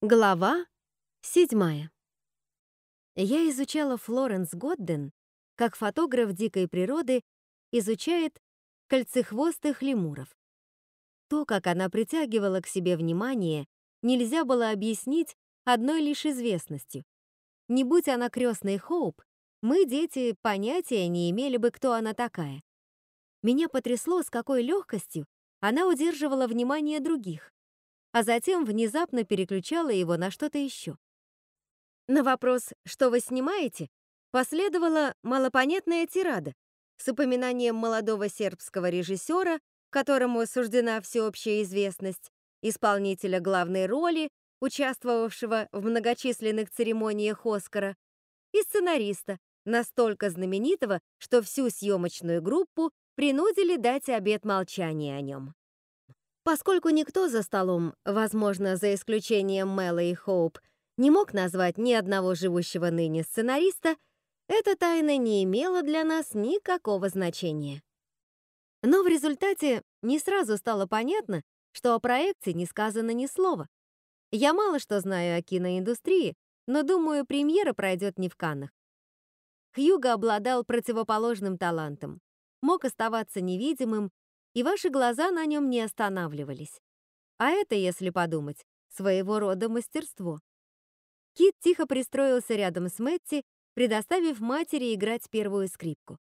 Глава седьмая. Я изучала Флоренс Годден, как фотограф дикой природы изучает кольцехвостых лемуров. То, как она притягивала к себе внимание, нельзя было объяснить одной лишь известностью. Не будь она крестной Хоуп, мы, дети, понятия не имели бы, кто она такая. Меня потрясло, с какой легкостью она удерживала внимание других а затем внезапно переключала его на что-то еще. На вопрос «Что вы снимаете?» последовала малопонятная тирада с упоминанием молодого сербского режиссера, которому суждена всеобщая известность, исполнителя главной роли, участвовавшего в многочисленных церемониях Оскара, и сценариста, настолько знаменитого, что всю съемочную группу принудили дать обет молчания о нем. Поскольку никто за столом, возможно, за исключением Мэла и Хоуп, не мог назвать ни одного живущего ныне сценариста, эта тайна не имела для нас никакого значения. Но в результате не сразу стало понятно, что о проекте не сказано ни слова. Я мало что знаю о киноиндустрии, но думаю, премьера пройдет не в Каннах. Хьюго обладал противоположным талантом, мог оставаться невидимым и ваши глаза на нем не останавливались. А это, если подумать, своего рода мастерство. Кит тихо пристроился рядом с Мэтти, предоставив матери играть первую скрипку.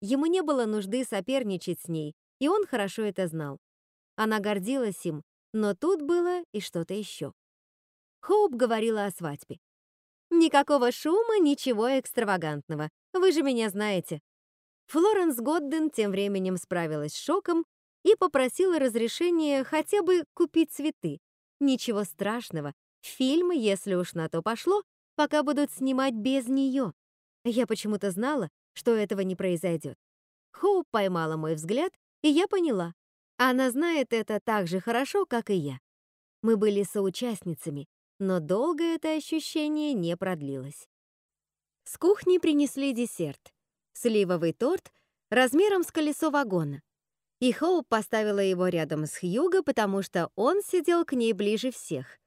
Ему не было нужды соперничать с ней, и он хорошо это знал. Она гордилась им, но тут было и что-то еще. Хоуп говорила о свадьбе. «Никакого шума, ничего экстравагантного. Вы же меня знаете». Флоренс Годден тем временем справилась с шоком и попросила разрешения хотя бы купить цветы. Ничего страшного, фильмы, если уж на то пошло, пока будут снимать без нее. Я почему-то знала, что этого не произойдет. Хоуп поймала мой взгляд, и я поняла. Она знает это так же хорошо, как и я. Мы были соучастницами, но долго это ощущение не продлилось. С кухни принесли десерт. Сливовый торт размером с колесо вагона и Хоуп поставила его рядом с Хьюго, потому что он сидел к ней ближе всех.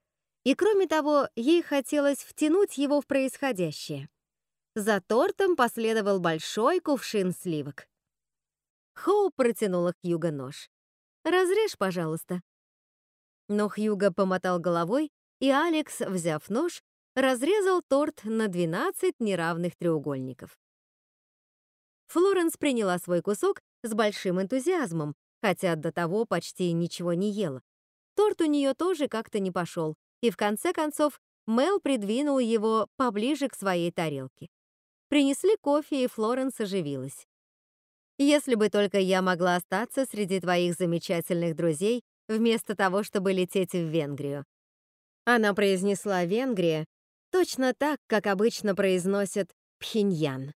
И кроме того, ей хотелось втянуть его в происходящее. За тортом последовал большой кувшин сливок. Хоуп протянула Хьюго нож. «Разрежь, пожалуйста». Но Хьюго помотал головой, и Алекс, взяв нож, разрезал торт на 12 неравных треугольников. Флоренс приняла свой кусок с большим энтузиазмом, хотя до того почти ничего не ела. Торт у нее тоже как-то не пошел, и в конце концов Мел придвинул его поближе к своей тарелке. Принесли кофе, и Флоренс оживилась. «Если бы только я могла остаться среди твоих замечательных друзей, вместо того, чтобы лететь в Венгрию». Она произнесла «Венгрия» точно так, как обычно произносят «Пхеньян».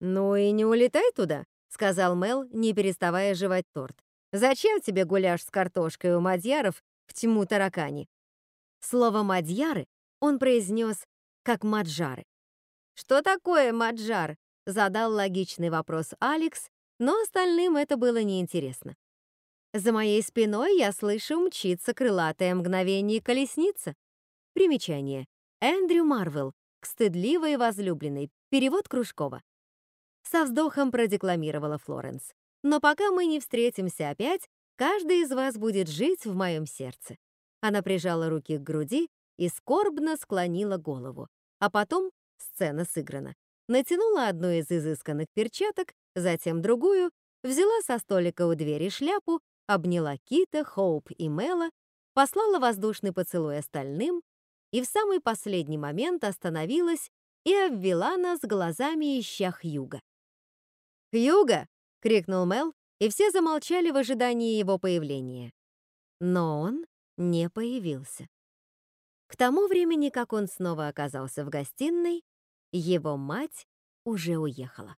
«Ну и не улетай туда», — сказал Мел, не переставая жевать торт. «Зачем тебе гуляш с картошкой у мадьяров в тьму таракани?» Слово «мадьяры» он произнес как «маджары». «Что такое маджар?» — задал логичный вопрос Алекс, но остальным это было неинтересно. За моей спиной я слышу мчится крылатое мгновение колесница. Примечание. Эндрю Марвел. К стыдливой возлюбленной. Перевод Кружкова. Со вздохом продекламировала Флоренс. «Но пока мы не встретимся опять, каждый из вас будет жить в моем сердце». Она прижала руки к груди и скорбно склонила голову. А потом сцена сыграна. Натянула одну из изысканных перчаток, затем другую, взяла со столика у двери шляпу, обняла Кита, Хоуп и Мела, послала воздушный поцелуй остальным и в самый последний момент остановилась и обвела нас глазами ища Хьюга. «Хьюга!» — крикнул Мел, и все замолчали в ожидании его появления. Но он не появился. К тому времени, как он снова оказался в гостиной, его мать уже уехала.